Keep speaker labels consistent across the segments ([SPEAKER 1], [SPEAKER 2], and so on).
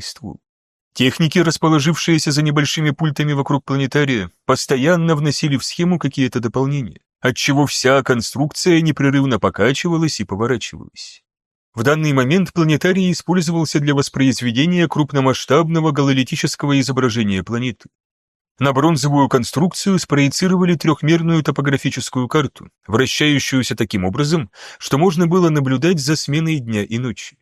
[SPEAKER 1] ствол. Техники, расположившиеся за небольшими пультами вокруг планетария, постоянно вносили в схему какие-то дополнения, отчего вся конструкция непрерывно покачивалась и поворачивалась. В данный момент планетарий использовался для воспроизведения крупномасштабного гололитического изображения планеты. На бронзовую конструкцию спроецировали трехмерную топографическую карту, вращающуюся таким образом, что можно было наблюдать за сменой дня и ночи.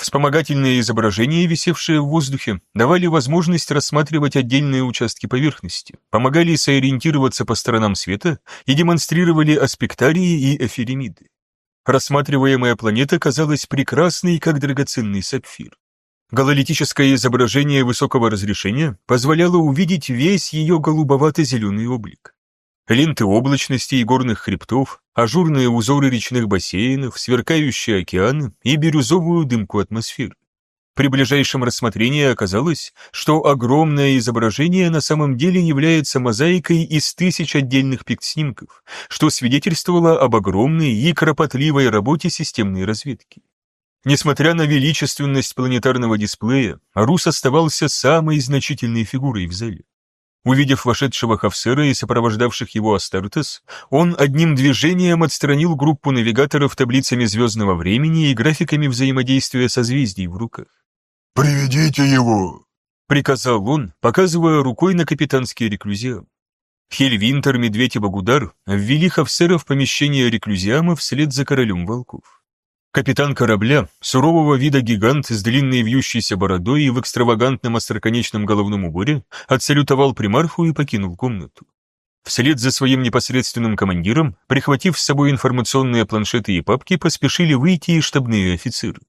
[SPEAKER 1] Вспомогательные изображения, висевшие в воздухе, давали возможность рассматривать отдельные участки поверхности, помогали сориентироваться по сторонам света и демонстрировали аспектарии и эфиремиды. Рассматриваемая планета казалась прекрасной, как драгоценный сапфир. Гололитическое изображение высокого разрешения позволяло увидеть весь ее голубовато-зеленый облик. Ленты облачности и горных хребтов, ажурные узоры речных бассейнов, сверкающие океаны и бирюзовую дымку атмосферы. При ближайшем рассмотрении оказалось, что огромное изображение на самом деле является мозаикой из тысяч отдельных пикт-снимков, что свидетельствовало об огромной и кропотливой работе системной разведки. Несмотря на величественность планетарного дисплея, Рус оставался самой значительной фигурой в зале. Увидев вошедшего Хавсера и сопровождавших его Астартес, он одним движением отстранил группу навигаторов таблицами звездного времени и графиками взаимодействия созвездий в руках.
[SPEAKER 2] «Приведите его!»
[SPEAKER 1] — приказал он, показывая рукой на капитанский реклюзиам. Хельвинтер, Медведь и Багудар ввели Хавсера в помещение реклюзиама вслед за королем волков. Капитан корабля, сурового вида гигант с длинной вьющейся бородой и в экстравагантном остроконечном головном уборе, отсалютовал примарху и покинул комнату. Вслед за своим непосредственным командиром, прихватив с собой информационные планшеты и папки, поспешили выйти и штабные офицеры.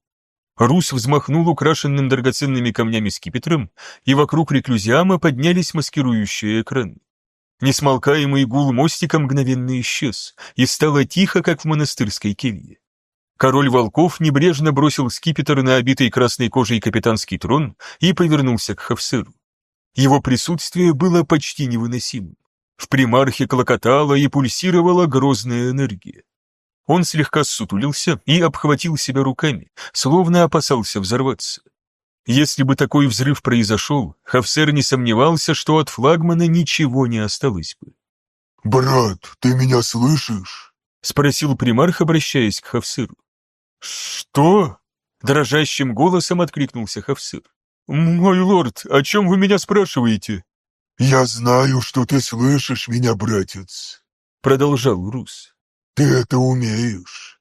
[SPEAKER 1] Рус взмахнул украшенным драгоценными камнями скипетром, и вокруг реклюзиама поднялись маскирующие экраны. Несмолкаемый гул мостика мгновенно исчез, и стало тихо, как в монастырской келье. Король волков небрежно бросил скипетр на обитый красной кожей капитанский трон и повернулся к Хавсеру. Его присутствие было почти невыносимым. В примархе клокотала и пульсировала грозная энергия. Он слегка ссутулился и обхватил себя руками, словно опасался взорваться. Если бы такой взрыв произошел, Хавсер не сомневался, что от флагмана ничего не осталось бы.
[SPEAKER 2] «Брат, ты меня слышишь?»
[SPEAKER 1] — спросил примарх, обращаясь к Хавсеру. «Что?» — дрожащим голосом откликнулся Хавсыр. «Мой лорд, о чем вы меня спрашиваете?»
[SPEAKER 2] «Я знаю, что ты слышишь меня, братец», — продолжал Рус. «Ты это умеешь».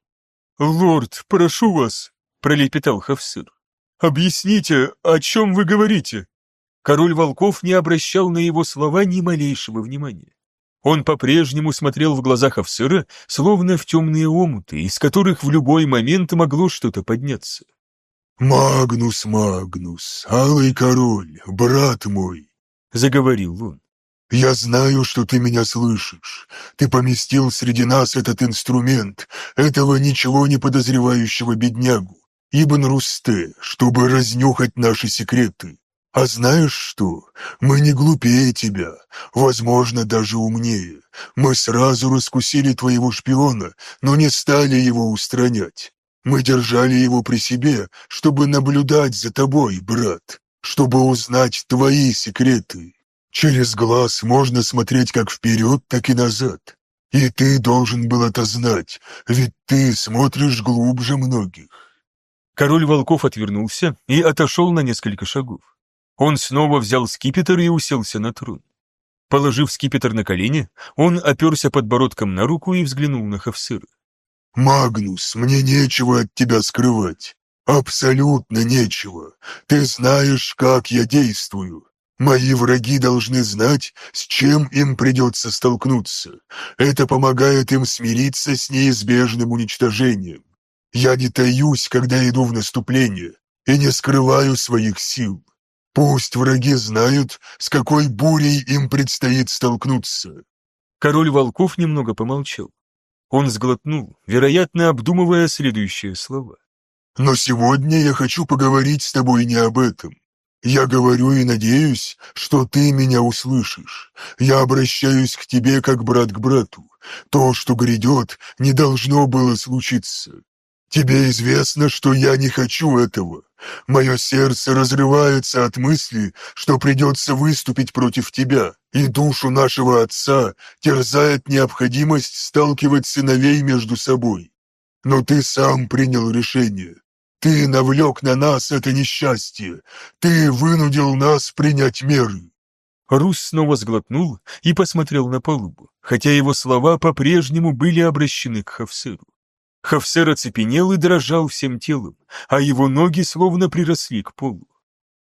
[SPEAKER 1] «Лорд, прошу вас», — пролепетал Хавсыр. «Объясните, о чем вы говорите?» Король волков не обращал на его слова ни малейшего внимания. Он по-прежнему смотрел в глазах офицера, словно в темные омуты, из которых в любой момент могло что-то подняться.
[SPEAKER 2] «Магнус, Магнус, алый король, брат мой!» — заговорил он. «Я знаю, что ты меня слышишь. Ты поместил среди нас этот инструмент, этого ничего не подозревающего беднягу, Ибн Русте, чтобы разнюхать наши секреты. А знаешь что? Мы не глупее тебя, возможно, даже умнее. Мы сразу раскусили твоего шпиона, но не стали его устранять. Мы держали его при себе, чтобы наблюдать за тобой, брат, чтобы узнать твои секреты. Через глаз можно смотреть как вперед, так и назад. И ты должен был это знать, ведь ты смотришь глубже многих.
[SPEAKER 1] Король волков отвернулся и отошел на несколько шагов. Он снова взял скипетр и уселся на трон. Положив скипетр на колени, он оперся подбородком на руку и взглянул на Хавсыра.
[SPEAKER 2] «Магнус, мне нечего от тебя скрывать. Абсолютно нечего. Ты знаешь, как я действую. Мои враги должны знать, с чем им придется столкнуться. Это помогает им смириться с неизбежным уничтожением. Я не таюсь, когда иду в наступление, и не скрываю своих сил. Пусть враги знают, с какой бурей им предстоит столкнуться.
[SPEAKER 1] Король волков немного помолчал. Он сглотнул, вероятно, обдумывая следующие слова.
[SPEAKER 2] «Но сегодня я хочу поговорить с тобой не об этом. Я говорю и надеюсь, что ты меня услышишь. Я обращаюсь к тебе как брат к брату. То, что грядет, не должно было случиться. Тебе известно, что я не хочу этого. Мое сердце разрывается от мысли, что придется выступить против тебя, и душу нашего отца терзает необходимость сталкивать сыновей между собой. Но ты сам принял решение. Ты навлек на нас это несчастье. Ты вынудил нас принять меры.
[SPEAKER 1] Рус снова сглотнул и посмотрел на палубу, хотя его слова по-прежнему были обращены к Хавсеру. Хавсер оцепенел и дрожал всем телом, а его ноги словно приросли к полу.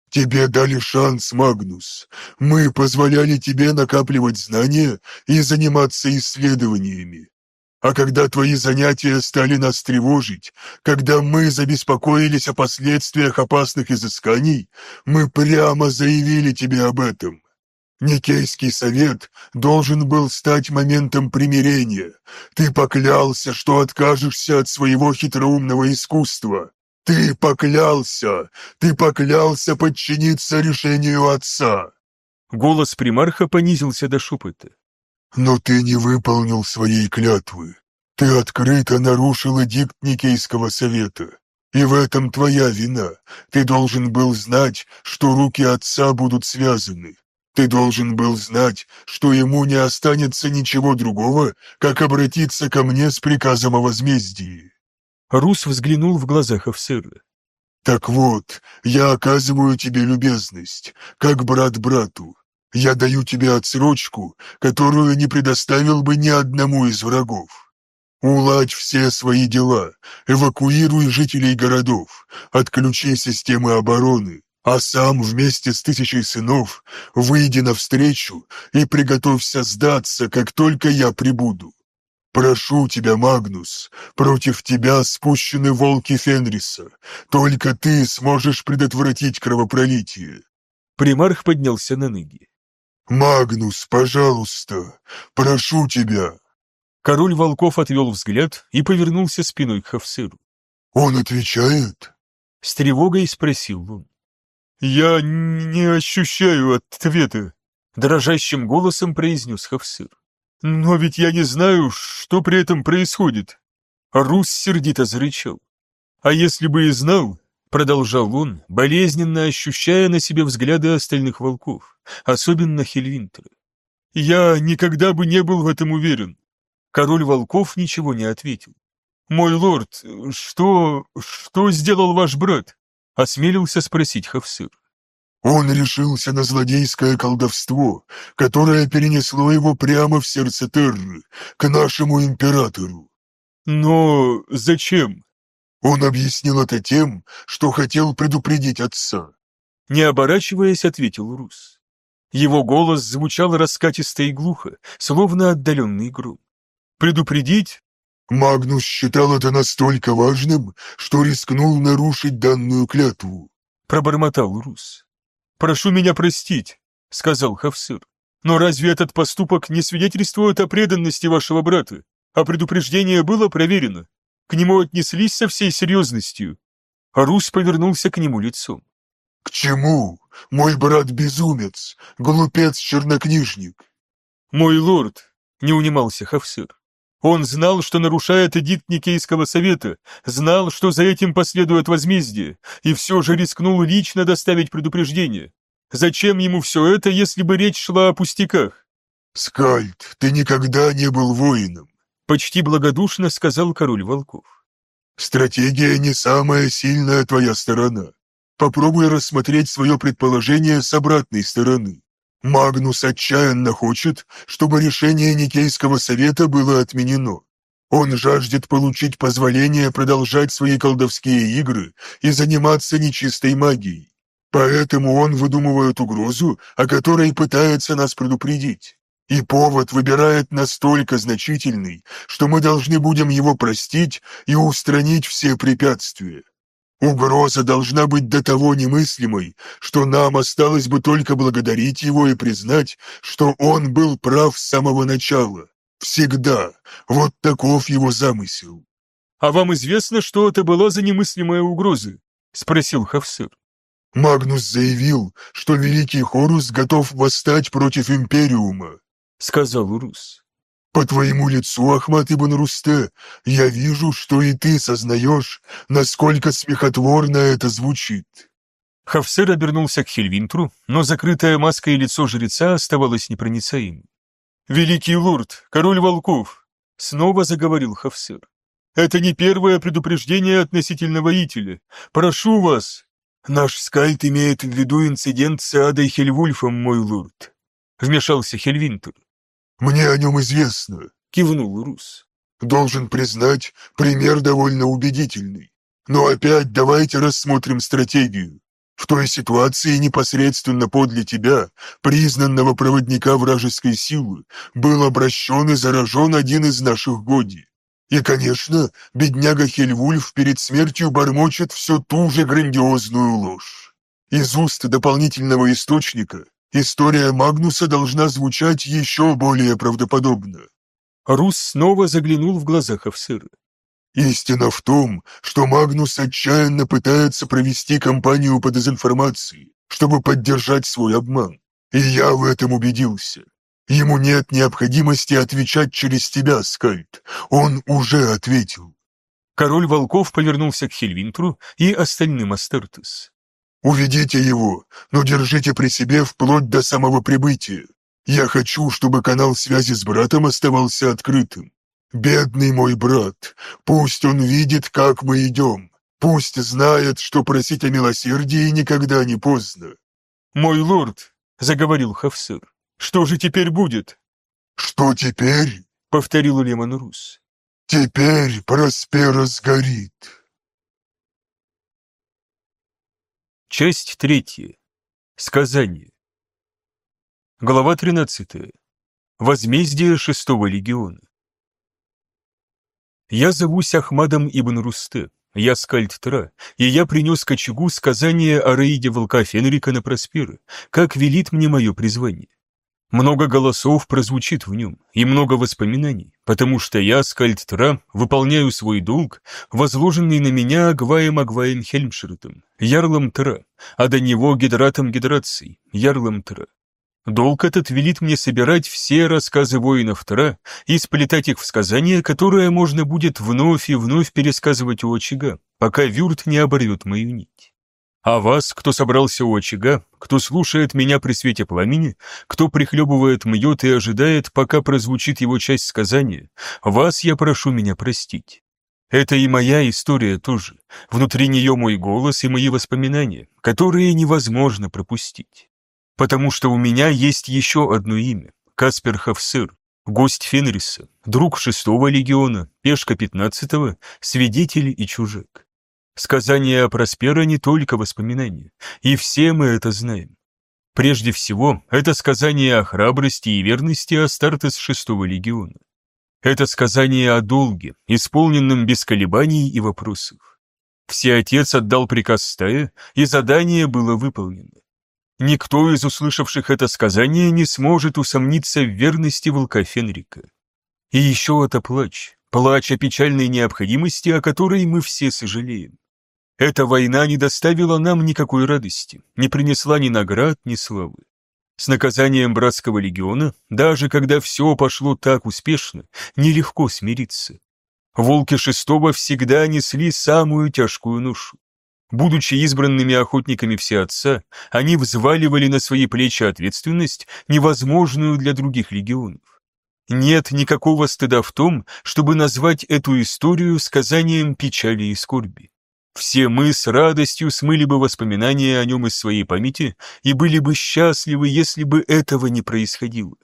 [SPEAKER 2] «Тебе дали шанс, Магнус. Мы позволяли тебе накапливать знания и заниматься исследованиями. А когда твои занятия стали нас тревожить, когда мы забеспокоились о последствиях опасных изысканий, мы прямо заявили тебе об этом. Никейский совет должен был стать моментом примирения. Ты поклялся, что откажешься от своего хитроумного искусства. Ты поклялся, ты поклялся подчиниться решению отца.
[SPEAKER 1] Голос примарха понизился до шепота.
[SPEAKER 2] Но ты не выполнил своей клятвы. Ты открыто нарушил эдикт Никейского совета. И в этом твоя вина. Ты должен был знать, что руки отца будут связаны. Ты должен был знать, что ему не останется ничего другого, как обратиться ко мне с приказом о возмездии».
[SPEAKER 1] Рус взглянул в глаза Хавсера.
[SPEAKER 2] «Так вот, я оказываю тебе любезность, как брат брату. Я даю тебе отсрочку, которую не предоставил бы ни одному из врагов. Уладь все свои дела, эвакуируй жителей городов, отключи системы обороны, а сам вместе с тысячей сынов выйди навстречу и приготовься сдаться, как только я прибуду. Прошу тебя, Магнус, против тебя спущены волки Фенриса. Только ты сможешь предотвратить кровопролитие.
[SPEAKER 1] Примарх поднялся на ноги.
[SPEAKER 2] «Магнус, пожалуйста, прошу тебя!»
[SPEAKER 1] Король волков отвел взгляд и повернулся спиной к Хавсеру.
[SPEAKER 2] «Он отвечает?»
[SPEAKER 1] С тревогой спросил он. «Я не ощущаю ответа», — дрожащим голосом произнес Хавсыр. «Но ведь я не знаю, что при этом происходит». Рус сердито зарычал. «А если бы и знал», — продолжал он, болезненно ощущая на себе взгляды остальных волков, особенно Хельвинтера. «Я никогда бы не был в этом уверен». Король волков ничего не ответил. «Мой лорд, что... что сделал ваш брат?» Осмелился спросить Хавсыр.
[SPEAKER 2] Он решился на злодейское колдовство, которое перенесло его прямо в сердце Терры, к нашему императору.
[SPEAKER 1] Но зачем?
[SPEAKER 2] Он объяснил это тем, что хотел предупредить отца.
[SPEAKER 1] Не оборачиваясь, ответил Рус. Его голос звучал раскатисто и глухо, словно отдаленный гром. «Предупредить?»
[SPEAKER 2] Магнус считал это настолько важным, что рискнул нарушить данную клятву.
[SPEAKER 1] Пробормотал Рус. «Прошу меня простить», — сказал Хавсыр. «Но разве этот поступок не свидетельствует о преданности вашего брата? А предупреждение было проверено. К нему отнеслись со всей серьезностью». А Рус повернулся к нему лицом.
[SPEAKER 2] «К чему? Мой брат безумец, глупец-чернокнижник».
[SPEAKER 1] «Мой лорд», — не унимался Хавсыр. Он знал, что нарушает эдикт Никейского совета, знал, что за этим последует возмездие, и все же рискнул лично доставить предупреждение. Зачем ему все это, если бы речь шла о пустяках?
[SPEAKER 2] «Скальд, ты никогда не был воином», —
[SPEAKER 1] почти благодушно сказал король волков.
[SPEAKER 2] «Стратегия не самая сильная твоя сторона. Попробуй рассмотреть свое предположение с обратной стороны. Магнус отчаянно хочет, чтобы решение Никейского совета было отменено. Он жаждет получить позволение продолжать свои колдовские игры и заниматься нечистой магией. Поэтому он выдумывает угрозу, о которой пытается нас предупредить. И повод выбирает настолько значительный, что мы должны будем его простить и устранить все препятствия. Угроза должна быть до того немыслимой, что нам осталось бы только благодарить его и признать, что он был прав с самого начала. Всегда. Вот таков его замысел.
[SPEAKER 1] «А вам известно, что это была за немыслимая угроза?» — спросил Хавсер.
[SPEAKER 2] Магнус заявил, что Великий Хорус готов восстать против Империума, —
[SPEAKER 1] сказал Рус.
[SPEAKER 2] По твоему лицу, Ахмат ибн Русте, я вижу, что и ты сознаешь, насколько смехотворно это звучит».
[SPEAKER 1] Хафсер обернулся к Хельвинтру, но закрытая маска и лицо жреца оставалось непроницаемым. «Великий лорд, король волков!» — снова заговорил Хафсер. «Это не первое предупреждение относительно воителя. Прошу вас!» «Наш скальд имеет в виду инцидент с Адой Хельвульфом, мой лорд», — вмешался Хельвинтер.
[SPEAKER 2] «Мне о нем известно», —
[SPEAKER 1] кивнул Рус.
[SPEAKER 2] «Должен признать, пример довольно убедительный. Но опять давайте рассмотрим стратегию. В той ситуации непосредственно подле тебя, признанного проводника вражеской силы, был обращен и заражен один из наших годи. И, конечно, бедняга Хельвульф перед смертью бормочет все ту же грандиозную ложь. Из уст дополнительного источника история Магнуса должна звучать еще более правдоподобно.
[SPEAKER 1] Рус снова заглянул в глаза Хавсыра.
[SPEAKER 2] Истина в том, что Магнус отчаянно пытается провести кампанию по дезинформации, чтобы поддержать свой обман. И я в этом убедился. Ему нет необходимости отвечать через тебя, Скальд. Он уже ответил.
[SPEAKER 1] Король волков повернулся к Хельвинтру и остальным Астертес.
[SPEAKER 2] «Уведите его, но держите при себе вплоть до самого прибытия. Я хочу, чтобы канал связи с братом оставался открытым. Бедный мой брат, пусть он видит, как мы идем. Пусть знает, что просить о милосердии никогда не поздно».
[SPEAKER 1] «Мой лорд», — заговорил Хавсыр, что же теперь будет?»
[SPEAKER 2] «Что теперь?»
[SPEAKER 1] — повторил Лемон Рус.
[SPEAKER 2] «Теперь Проспера сгорит».
[SPEAKER 1] Часть третья. Сказание. Глава тринадцатая. Возмездие шестого легиона. Я зовусь Ахмадом ибн Русте, я скальд Тра, и я принес к очагу сказание о рейде волка Фенрика на Проспера, как велит мне мое призвание. Много голосов прозвучит в нем, и много воспоминаний, потому что я, Скальдтра, выполняю свой долг, возложенный на меня Агваем Агваем Хельмширтом, Ярлом Тра, а до него Гидратом Гидрацией, Ярлом Тра. Долг этот велит мне собирать все рассказы воинов Тра и сплетать их в сказания, которое можно будет вновь и вновь пересказывать у очага, пока Вюрт не оборвет мою нить. А вас, кто собрался у очага, кто слушает меня при свете пламени, кто прихлебывает мьет и ожидает, пока прозвучит его часть сказания, вас я прошу меня простить. Это и моя история тоже. Внутри нее мой голос и мои воспоминания, которые невозможно пропустить. Потому что у меня есть еще одно имя — Каспер Хавсыр, гость Фенриса, друг шестого легиона, пешка пятнадцатого, свидетель и чужак. Сказание о Проспера не только воспоминания, и все мы это знаем. Прежде всего, это сказание о храбрости и верности Астартес шестого легиона. Это сказание о долге, исполненном без колебаний и вопросов. Всеотец отдал приказ стае, и задание было выполнено. Никто из услышавших это сказание не сможет усомниться в верности волка Фенрика. И еще это плач, плач о печальной необходимости, о которой мы все сожалеем. Эта война не доставила нам никакой радости, не принесла ни наград, ни славы. С наказанием братского легиона, даже когда все пошло так успешно, нелегко смириться. Волки шестого всегда несли самую тяжкую ношу. Будучи избранными охотниками Всеотца, они взваливали на свои плечи ответственность, невозможную для других легионов. Нет никакого стыда в том, чтобы назвать эту историю сказанием печали и скорби. Все мы с радостью смыли бы воспоминания о нем из своей памяти и были бы счастливы, если бы этого не происходило.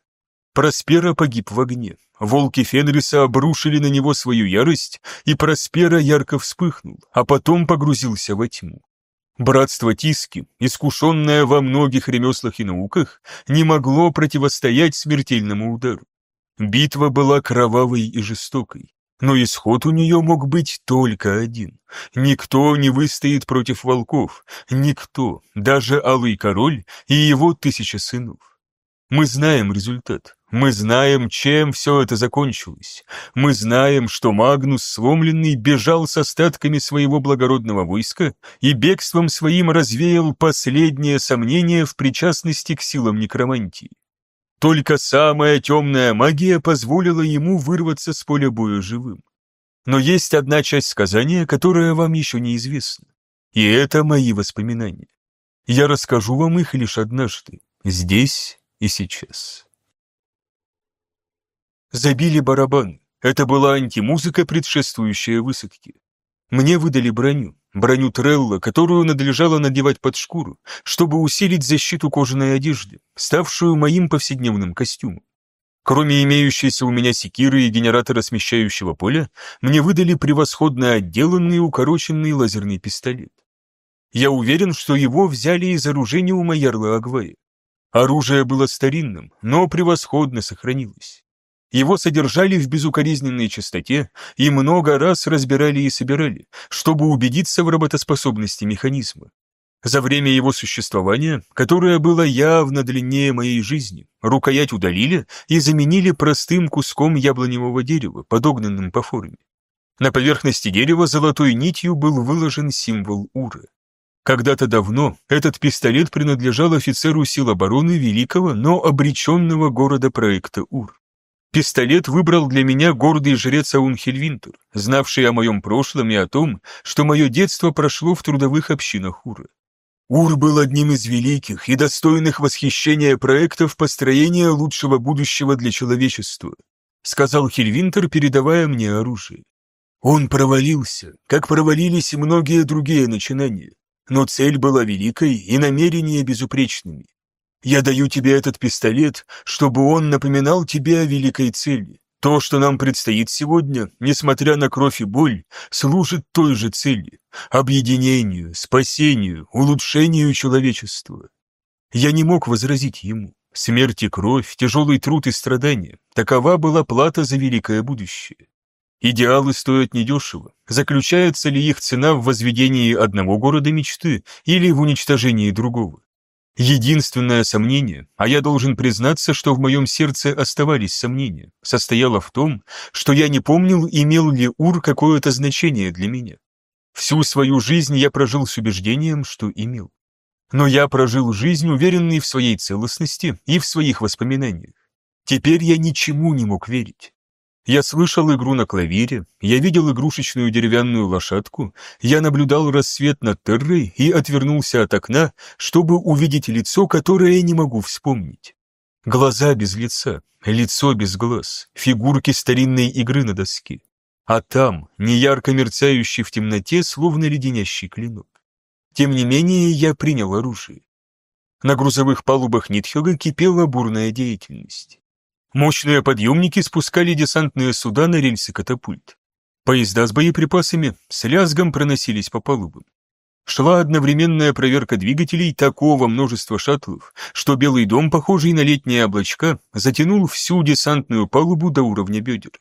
[SPEAKER 1] Проспера погиб в огне. Волки Фенриса обрушили на него свою ярость, и Проспера ярко вспыхнул, а потом погрузился во тьму. Братство Тиски, искушенное во многих ремеслах и науках, не могло противостоять смертельному удару. Битва была кровавой и жестокой. Но исход у нее мог быть только один. Никто не выстоит против волков, никто, даже Алый Король и его тысяча сынов. Мы знаем результат, мы знаем, чем все это закончилось. Мы знаем, что Магнус сломленный бежал с остатками своего благородного войска и бегством своим развеял последнее сомнение в причастности к силам некромантии. Только самая темная магия позволила ему вырваться с поля боя живым. Но есть одна часть сказания, которая вам еще неизвестна. И это мои воспоминания. Я расскажу вам их лишь однажды, здесь и сейчас. Забили барабан. Это была антимузыка, предшествующая высадке. Мне выдали броню, броню Трелла, которую надлежало надевать под шкуру, чтобы усилить защиту кожаной одежды, ставшую моим повседневным костюмом. Кроме имеющейся у меня секиры и генератора смещающего поля, мне выдали превосходно отделанный укороченный лазерный пистолет. Я уверен, что его взяли из оружия у Майерла Агвая. Оружие было старинным, но превосходно сохранилось. Его содержали в безукоризненной чистоте и много раз разбирали и собирали, чтобы убедиться в работоспособности механизма. За время его существования, которое было явно длиннее моей жизни, рукоять удалили и заменили простым куском яблоневого дерева, подогнанным по форме. На поверхности дерева золотой нитью был выложен символ Ура. Когда-то давно этот пистолет принадлежал офицеру сил обороны великого, но обреченного города проекта Ур. Пистолет выбрал для меня гордый жрец Аунхельвинтер, знавший о моем прошлом и о том, что мое детство прошло в трудовых общинах Ура. Ур был одним из великих и достойных восхищения проектов построения лучшего будущего для человечества, сказал Хельвинтер, передавая мне оружие. Он провалился, как провалились и многие другие начинания, но цель была великой и намерения безупречными. Я даю тебе этот пистолет, чтобы он напоминал тебе о великой цели. То, что нам предстоит сегодня, несмотря на кровь и боль, служит той же цели – объединению, спасению, улучшению человечества. Я не мог возразить ему. Смерть и кровь, тяжелый труд и страдания – такова была плата за великое будущее. Идеалы стоят недешево. Заключается ли их цена в возведении одного города мечты или в уничтожении другого? Единственное сомнение, а я должен признаться, что в моем сердце оставались сомнения, состояло в том, что я не помнил, имел ли Ур какое-то значение для меня. Всю свою жизнь я прожил с убеждением, что имел. Но я прожил жизнь, уверенный в своей целостности и в своих воспоминаниях. Теперь я ничему не мог верить. Я слышал игру на клавире, я видел игрушечную деревянную лошадку, я наблюдал рассвет над Террой и отвернулся от окна, чтобы увидеть лицо, которое я не могу вспомнить. Глаза без лица, лицо без глаз, фигурки старинной игры на доске. А там, неярко мерцающий в темноте, словно леденящий клинок. Тем не менее, я принял оружие. На грузовых палубах Нитхёга кипела бурная деятельность. Мощные подъемники спускали десантные суда на рельсы катапульт. Поезда с боеприпасами с лязгом проносились по палубам. Шла одновременная проверка двигателей такого множества шаттлов, что Белый дом, похожий на летние облачка, затянул всю десантную палубу до уровня бедер.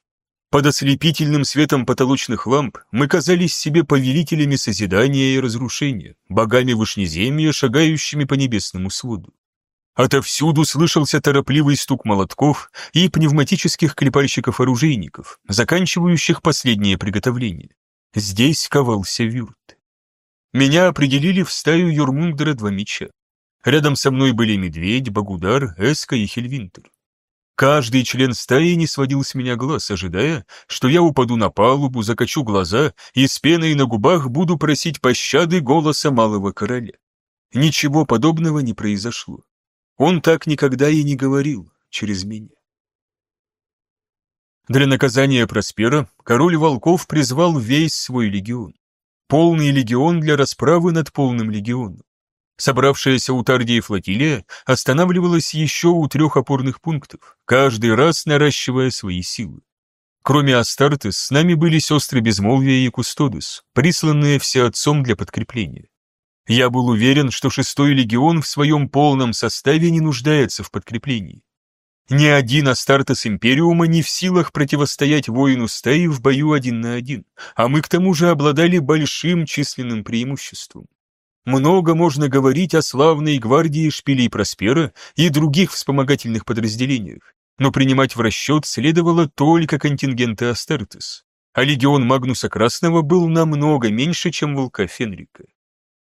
[SPEAKER 1] Под ослепительным светом потолочных ламп мы казались себе повелителями созидания и разрушения, богами вышнеземья, шагающими по небесному своду. Отовсюду слышался торопливый стук молотков и пневматических клепальщиков-оружейников, заканчивающих последнее приготовление. Здесь ковался вюрт. Меня определили в стаю Юрмундера два меча. Рядом со мной были Медведь, Багудар, Эска и Хельвинтер. Каждый член стаи не сводил с меня глаз, ожидая, что я упаду на палубу, закачу глаза и с пеной на губах буду просить пощады голоса малого короля. Ничего подобного не произошло. Он так никогда и не говорил через меня. Для наказания Проспера король волков призвал весь свой легион. Полный легион для расправы над полным легионом. Собравшаяся у Тардии флотилия останавливалась еще у трех опорных пунктов, каждый раз наращивая свои силы. Кроме Астартес, с нами были сестры Безмолвия и Кустодус, присланные все отцом для подкрепления. Я был уверен, что шестой легион в своем полном составе не нуждается в подкреплении. Ни один Астартес Империума не в силах противостоять воину стаи в бою один на один, а мы к тому же обладали большим численным преимуществом. Много можно говорить о славной гвардии Шпилей Проспера и других вспомогательных подразделениях, но принимать в расчет следовало только контингенты Астартес, а легион Магнуса Красного был намного меньше, чем Волка Фенрика.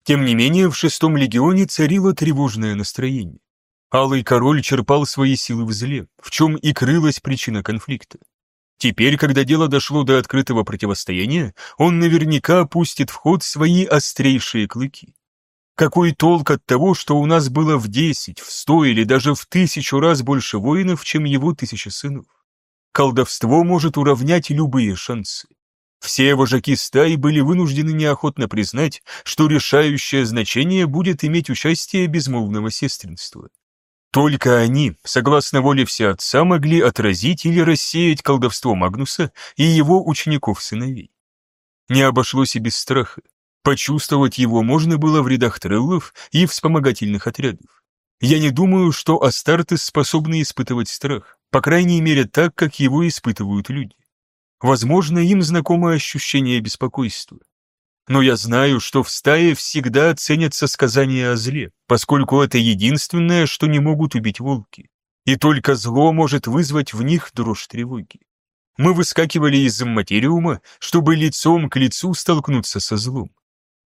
[SPEAKER 1] Тем не менее, в шестом легионе царило тревожное настроение. Алый король черпал свои силы в зле, в чем и крылась причина конфликта. Теперь, когда дело дошло до открытого противостояния, он наверняка пустит в ход свои острейшие клыки. Какой толк от того, что у нас было в десять, в сто или даже в тысячу раз больше воинов, чем его тысяча сынов? Колдовство может уравнять любые шансы. Все вожаки стаи были вынуждены неохотно признать, что решающее значение будет иметь участие безмолвного сестринства. Только они, согласно воле всеотца, могли отразить или рассеять колдовство Магнуса и его учеников-сыновей. Не обошлось и без страха. Почувствовать его можно было в рядах треллов и вспомогательных отрядов. Я не думаю, что Астартес способны испытывать страх, по крайней мере так, как его испытывают люди. Возможно, им знакомо ощущение беспокойства. Но я знаю, что в стае всегда ценятся сказания о зле, поскольку это единственное, что не могут убить волки. И только зло может вызвать в них дрожь тревоги. Мы выскакивали из материума, чтобы лицом к лицу столкнуться со злом.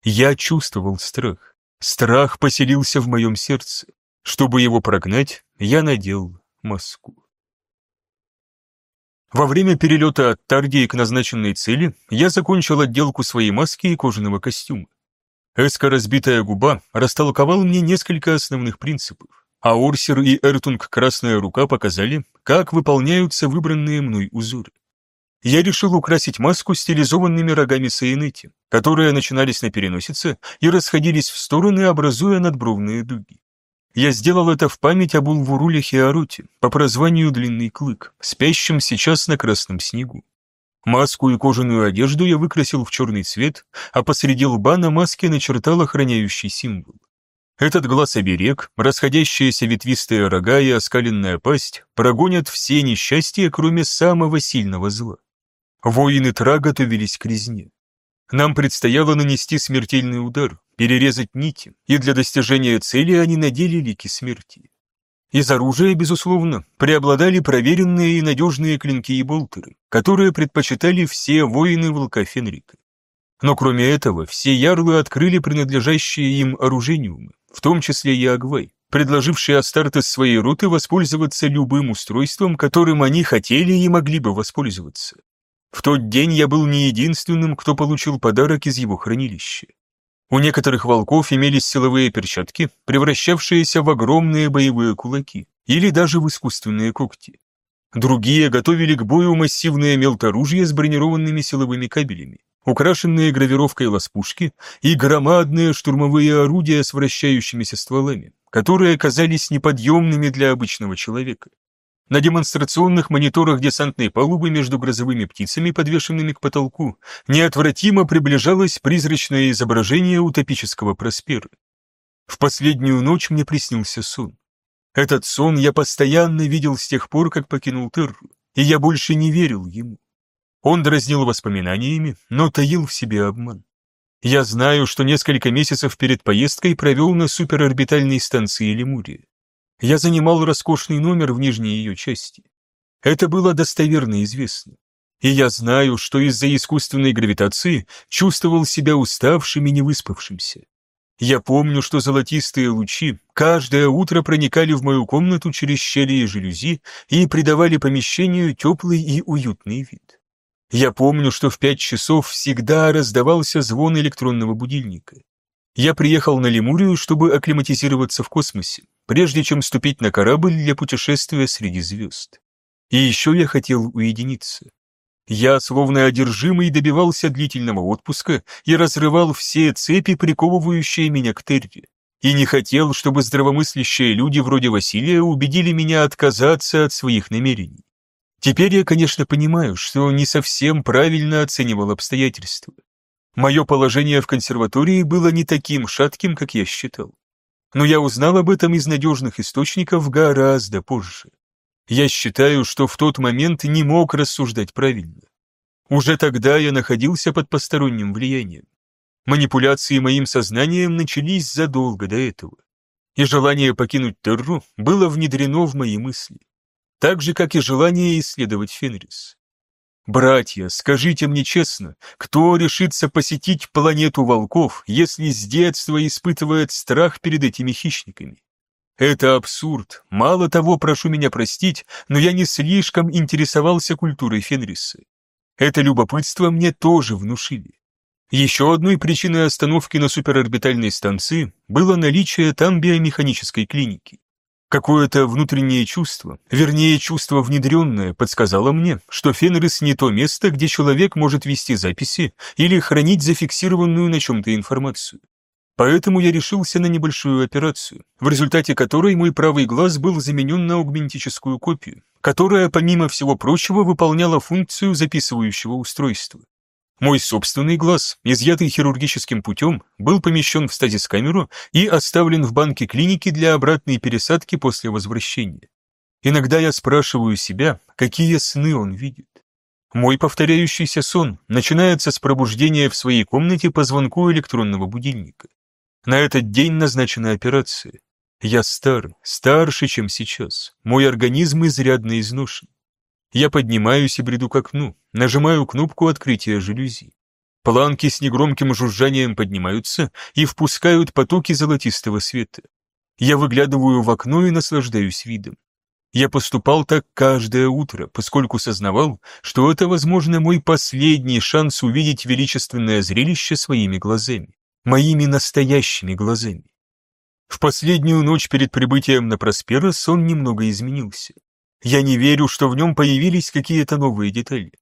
[SPEAKER 1] Я чувствовал страх. Страх поселился в моем сердце. Чтобы его прогнать, я надел маску. Во время перелета от Тардии к назначенной цели я закончил отделку своей маски и кожаного костюма. Эска разбитая губа растолковал мне несколько основных принципов, а Орсер и Эртунг Красная Рука показали, как выполняются выбранные мной узоры. Я решил украсить маску стилизованными рогами Саинети, которые начинались на переносице и расходились в стороны, образуя надбровные дуги. Я сделал это в память об Улвуруле Хиаруте, по прозванию Длинный Клык, спящем сейчас на красном снегу. Маску и кожаную одежду я выкрасил в черный цвет, а посреди лба на маске начертал охраняющий символ. Этот глаз-оберег, расходящиеся ветвистые рога и оскаленная пасть прогонят все несчастья, кроме самого сильного зла. Воины Тра готовились к резне. Нам предстояло нанести смертельный удар, перерезать нити, и для достижения цели они надели лики смерти. Из оружия, безусловно, преобладали проверенные и надежные клинки и болтеры, которые предпочитали все воины Волка Фенрика. Но кроме этого, все ярлы открыли принадлежащие им оружениумы, в том числе и Агвай, предложившие Астартес своей роты воспользоваться любым устройством, которым они хотели и могли бы воспользоваться. В тот день я был не единственным, кто получил подарок из его хранилища. У некоторых волков имелись силовые перчатки, превращавшиеся в огромные боевые кулаки, или даже в искусственные когти. Другие готовили к бою массивные мелторужья с бронированными силовыми кабелями, украшенные гравировкой ласпушки и громадные штурмовые орудия с вращающимися стволами, которые оказались неподъемными для обычного человека. На демонстрационных мониторах десантной палубы между грозовыми птицами, подвешенными к потолку, неотвратимо приближалось призрачное изображение утопического проспера. В последнюю ночь мне приснился сон. Этот сон я постоянно видел с тех пор, как покинул Терру, и я больше не верил ему. Он дразнил воспоминаниями, но таил в себе обман. Я знаю, что несколько месяцев перед поездкой провел на суперорбитальной станции Лемурия я занимал роскошный номер в нижней ее части. Это было достоверно известно. И я знаю, что из-за искусственной гравитации чувствовал себя уставшим и невыспавшимся. Я помню, что золотистые лучи каждое утро проникали в мою комнату через щели и жалюзи и придавали помещению теплый и уютный вид. Я помню, что в пять часов всегда раздавался звон электронного будильника. Я приехал на Лемурию, чтобы акклиматизироваться в космосе, прежде чем ступить на корабль для путешествия среди звезд. И еще я хотел уединиться. Я, словно одержимый, добивался длительного отпуска и разрывал все цепи, приковывающие меня к Терри. И не хотел, чтобы здравомыслящие люди вроде Василия убедили меня отказаться от своих намерений. Теперь я, конечно, понимаю, что не совсем правильно оценивал обстоятельства. Мое положение в консерватории было не таким шатким, как я считал но я узнал об этом из надежных источников гораздо позже. Я считаю, что в тот момент не мог рассуждать правильно. Уже тогда я находился под посторонним влиянием. Манипуляции моим сознанием начались задолго до этого. И желание покинуть Терру было внедрено в мои мысли. Так же, как и желание исследовать Фенрис. Братья, скажите мне честно, кто решится посетить планету волков, если с детства испытывает страх перед этими хищниками? Это абсурд. Мало того, прошу меня простить, но я не слишком интересовался культурой Фенриса. Это любопытство мне тоже внушили. Еще одной причиной остановки на суперорбитальной станции было наличие там биомеханической клиники. Какое-то внутреннее чувство, вернее чувство внедренное, подсказало мне, что Фенрис не то место, где человек может вести записи или хранить зафиксированную на чем-то информацию. Поэтому я решился на небольшую операцию, в результате которой мой правый глаз был заменен на аугментическую копию, которая, помимо всего прочего, выполняла функцию записывающего устройства. Мой собственный глаз, изъятый хирургическим путем, был помещен в стазис-камеру и оставлен в банке клиники для обратной пересадки после возвращения. Иногда я спрашиваю себя, какие сны он видит. Мой повторяющийся сон начинается с пробуждения в своей комнате по звонку электронного будильника. На этот день назначена операция. Я стар, старше, чем сейчас. Мой организм изрядно изношен. Я поднимаюсь и бреду к окну, нажимаю кнопку открытия жалюзи. Планки с негромким жужжанием поднимаются и впускают потоки золотистого света. Я выглядываю в окно и наслаждаюсь видом. Я поступал так каждое утро, поскольку сознавал, что это, возможно, мой последний шанс увидеть величественное зрелище своими глазами, моими настоящими глазами. В последнюю ночь перед прибытием на Проспера сон немного изменился. Я не верю, что в нем появились какие-то новые детали.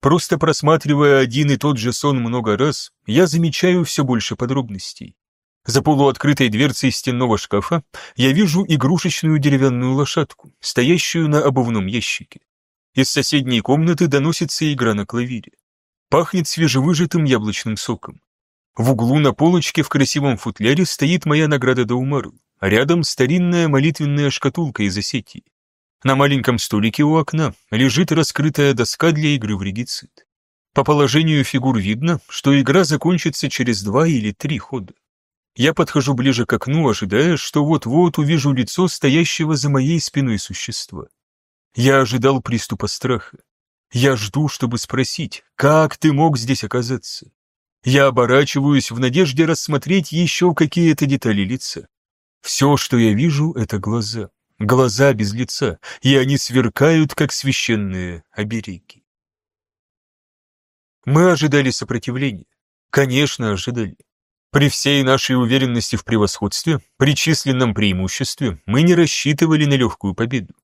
[SPEAKER 1] Просто просматривая один и тот же сон много раз, я замечаю все больше подробностей. За полуоткрытой дверцей стенного шкафа я вижу игрушечную деревянную лошадку, стоящую на обувном ящике. Из соседней комнаты доносится игра на клавире. Пахнет свежевыжатым яблочным соком. В углу на полочке в красивом футляре стоит моя награда Даумару, а рядом старинная молитвенная шкатулка из Осетии. На маленьком столике у окна лежит раскрытая доска для игры в регицит. По положению фигур видно, что игра закончится через два или три хода. Я подхожу ближе к окну, ожидая, что вот-вот увижу лицо стоящего за моей спиной существа. Я ожидал приступа страха. Я жду, чтобы спросить, как ты мог здесь оказаться? Я оборачиваюсь в надежде рассмотреть еще какие-то детали лица. Все, что я вижу, это глаза глаза без лица, и они сверкают, как священные обереги. Мы ожидали сопротивления. Конечно, ожидали. При всей нашей уверенности в превосходстве, при численном преимуществе, мы не рассчитывали на легкую победу.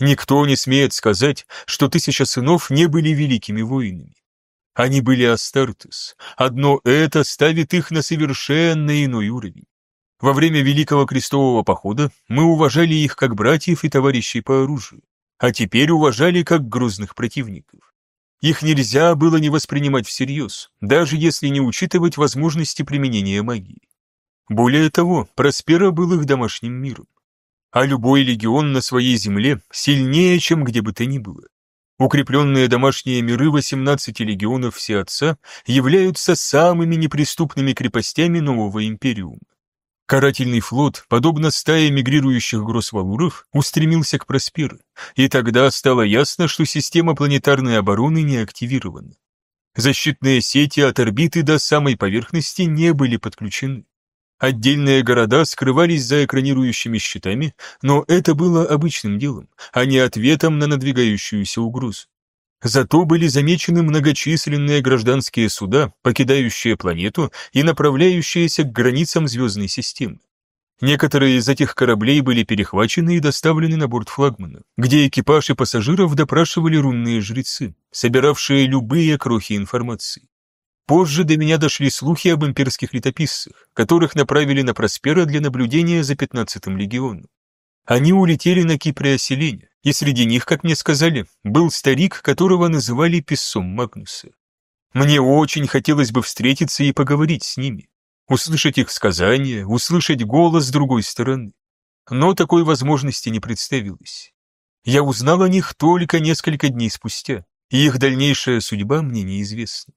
[SPEAKER 1] Никто не смеет сказать, что тысяча сынов не были великими воинами. Они были Астартес. Одно это ставит их на совершенно иной уровень. Во время Великого Крестового Похода мы уважали их как братьев и товарищей по оружию, а теперь уважали как грозных противников. Их нельзя было не воспринимать всерьез, даже если не учитывать возможности применения магии. Более того, Проспера был их домашним миром. А любой легион на своей земле сильнее, чем где бы то ни было. Укрепленные домашние миры 18 легионов Всеотца являются самыми неприступными крепостями нового империума. Карательный флот, подобно стае мигрирующих гроссвалуров, устремился к Просперу, и тогда стало ясно, что система планетарной обороны не активирована. Защитные сети от орбиты до самой поверхности не были подключены. Отдельные города скрывались за экранирующими щитами, но это было обычным делом, а не ответом на надвигающуюся угрозу. Зато были замечены многочисленные гражданские суда, покидающие планету и направляющиеся к границам звездной системы. Некоторые из этих кораблей были перехвачены и доставлены на борт флагмана, где экипаж и пассажиров допрашивали рунные жрецы, собиравшие любые крохи информации. Позже до меня дошли слухи об имперских летописцах, которых направили на Проспера для наблюдения за 15-м легионом. Они улетели на Кипре-оселение, и среди них, как мне сказали, был старик, которого называли Писсом Магнуса. Мне очень хотелось бы встретиться и поговорить с ними, услышать их сказания, услышать голос с другой стороны. Но такой возможности не представилось. Я узнал о них только несколько дней спустя, и их дальнейшая судьба мне неизвестна.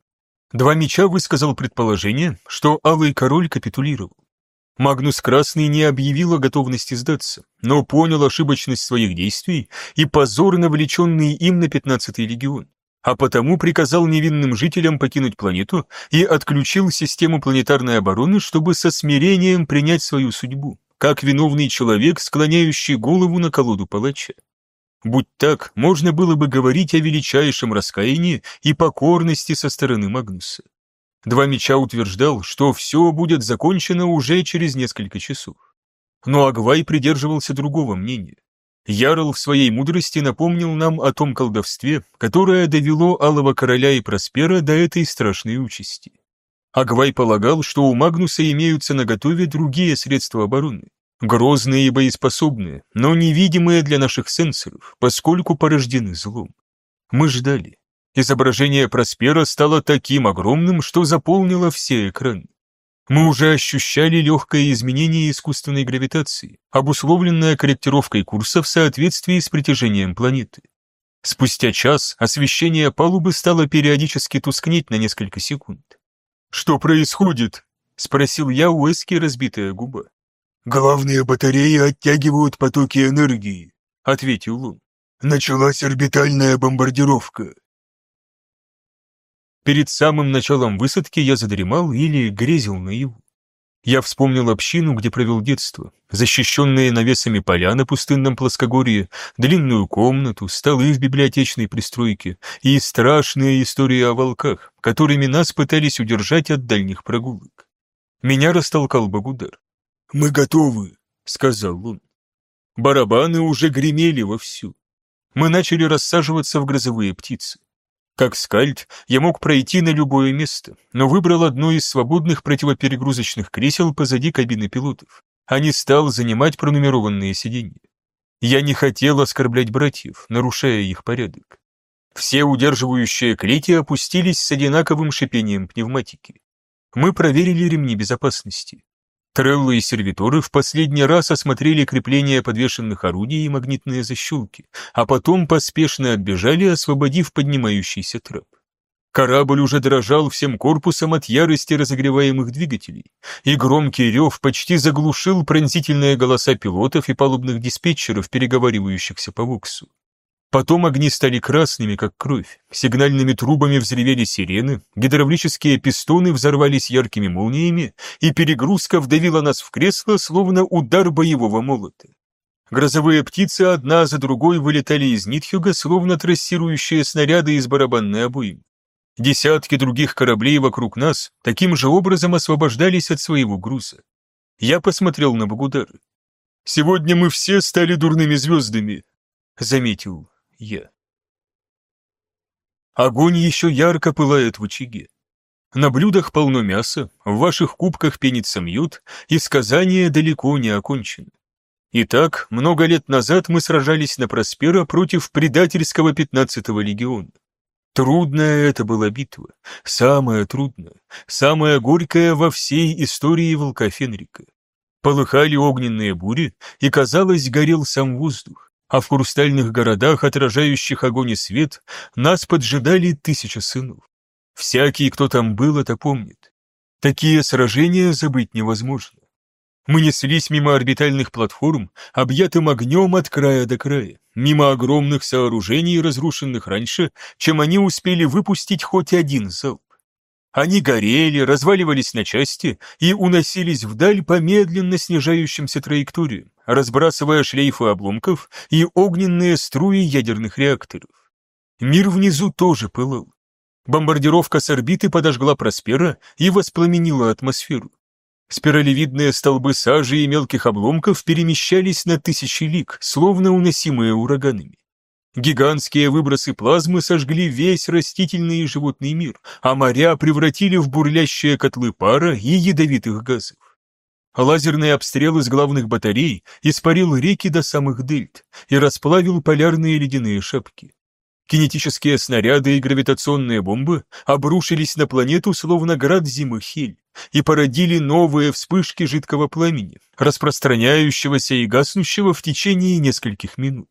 [SPEAKER 1] Два меча высказал предположение, что Алый Король капитулировал. Магнус Красный не объявил о готовности сдаться, но понял ошибочность своих действий и позор, навлеченный им на 15-й легион, а потому приказал невинным жителям покинуть планету и отключил систему планетарной обороны, чтобы со смирением принять свою судьбу, как виновный человек, склоняющий голову на колоду палача. Будь так, можно было бы говорить о величайшем раскаянии и покорности со стороны Магнуса. Два меча утверждал, что все будет закончено уже через несколько часов. Но Агвай придерживался другого мнения. Ярл в своей мудрости напомнил нам о том колдовстве, которое довело Алого Короля и Проспера до этой страшной участи. Агвай полагал, что у Магнуса имеются наготове другие средства обороны, грозные и боеспособные, но невидимые для наших сенсоров, поскольку порождены злом. Мы ждали. Изображение Проспера стало таким огромным, что заполнило все экраны. Мы уже ощущали легкое изменение искусственной гравитации, обусловленное корректировкой курса в соответствии с притяжением планеты. Спустя час освещение палубы стало периодически тускнеть на несколько секунд. «Что происходит?» — спросил я у Эски разбитая губа.
[SPEAKER 2] «Главные батареи оттягивают потоки энергии», —
[SPEAKER 1] ответил Лун.
[SPEAKER 2] «Началась орбитальная бомбардировка.
[SPEAKER 1] Перед самым началом высадки я задремал или грезил наяву. Я вспомнил общину, где провел детство, защищенные навесами поля на пустынном плоскогорье, длинную комнату, столы в библиотечной пристройке и страшные истории о волках, которыми нас пытались удержать от дальних прогулок. Меня растолкал Багудар.
[SPEAKER 2] «Мы готовы», —
[SPEAKER 1] сказал он. Барабаны уже гремели вовсю. Мы начали рассаживаться в грозовые птицы. Как скальд, я мог пройти на любое место, но выбрал одно из свободных противоперегрузочных кресел позади кабины пилотов, а не стал занимать пронумерованные сиденья. Я не хотел оскорблять братьев, нарушая их порядок. Все удерживающие клети опустились с одинаковым шипением пневматики. Мы проверили ремни безопасности. Треллы и сервиторы в последний раз осмотрели крепления подвешенных орудий и магнитные защелки, а потом поспешно отбежали, освободив поднимающийся трап. Корабль уже дрожал всем корпусом от ярости разогреваемых двигателей, и громкий рев почти заглушил пронзительные голоса пилотов и палубных диспетчеров, переговаривающихся по воксу. Потом огни стали красными, как кровь, сигнальными трубами взревели сирены, гидравлические пистоны взорвались яркими молниями, и перегрузка вдавила нас в кресло, словно удар боевого молота. Грозовые птицы одна за другой вылетали из Нитхюга, словно трассирующие снаряды из барабанной обоим. Десятки других кораблей вокруг нас таким же образом освобождались от своего груза. Я посмотрел на Багудара. «Сегодня мы все стали дурными звездами», — заметил я. Огонь еще ярко пылает в очаге. На блюдах полно мяса, в ваших кубках пенится мьют, и сказание далеко не окончено. Итак, много лет назад мы сражались на Проспера против предательского 15-го легиона. Трудная это была битва, самая трудная, самая горькая во всей истории волка Фенрика. Полыхали огненные бури, и, казалось, горел сам воздух а в хрустальных городах, отражающих огонь и свет, нас поджидали тысячи сынов. Всякий, кто там был, это помнит. Такие сражения забыть невозможно. Мы неслись мимо орбитальных платформ, объятым огнем от края до края, мимо огромных сооружений, разрушенных раньше, чем они успели выпустить хоть один залп. Они горели, разваливались на части и уносились вдаль по медленно снижающимся траекториям, разбрасывая шлейфы обломков и огненные струи ядерных реакторов. Мир внизу тоже пылал. Бомбардировка с орбиты подожгла Проспера и воспламенила атмосферу. Спиралевидные столбы сажи и мелких обломков перемещались на тысячи лик, словно уносимые ураганами. Гигантские выбросы плазмы сожгли весь растительный и животный мир, а моря превратили в бурлящие котлы пара и ядовитых газов. Лазерный обстрел из главных батарей испарил реки до самых дельт и расплавил полярные ледяные шапки. Кинетические снаряды и гравитационные бомбы обрушились на планету словно град зимы Хель и породили новые вспышки жидкого пламени, распространяющегося и гаснущего в течение нескольких минут.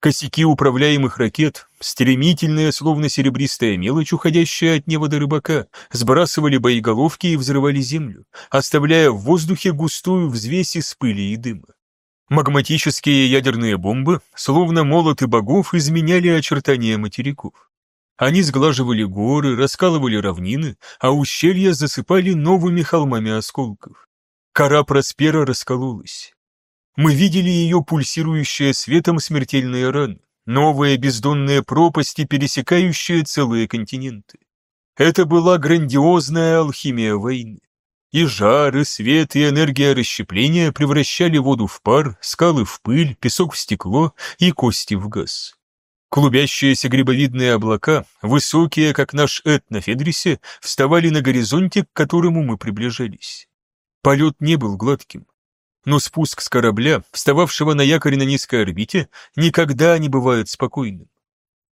[SPEAKER 1] Косяки управляемых ракет, стремительные, словно серебристая мелочь, уходящая от неба до рыбака, сбрасывали боеголовки и взрывали землю, оставляя в воздухе густую взвесь из пыли и дыма. Магматические ядерные бомбы, словно молоты богов, изменяли очертания материков. Они сглаживали горы, раскалывали равнины, а ущелья засыпали новыми холмами осколков. Кора Проспера раскололась. Мы видели ее пульсирующие светом смертельные раны, новые бездонные пропасти, пересекающие целые континенты. Это была грандиозная алхимия войны. И жар, и свет, и энергия расщепления превращали воду в пар, скалы в пыль, песок в стекло и кости в газ. Клубящиеся грибовидные облака, высокие, как наш Эд на Федрисе, вставали на горизонте, к которому мы приближались. Полет не был гладким. Но спуск с корабля, встававшего на якорь на низкой орбите, никогда не бывает спокойным.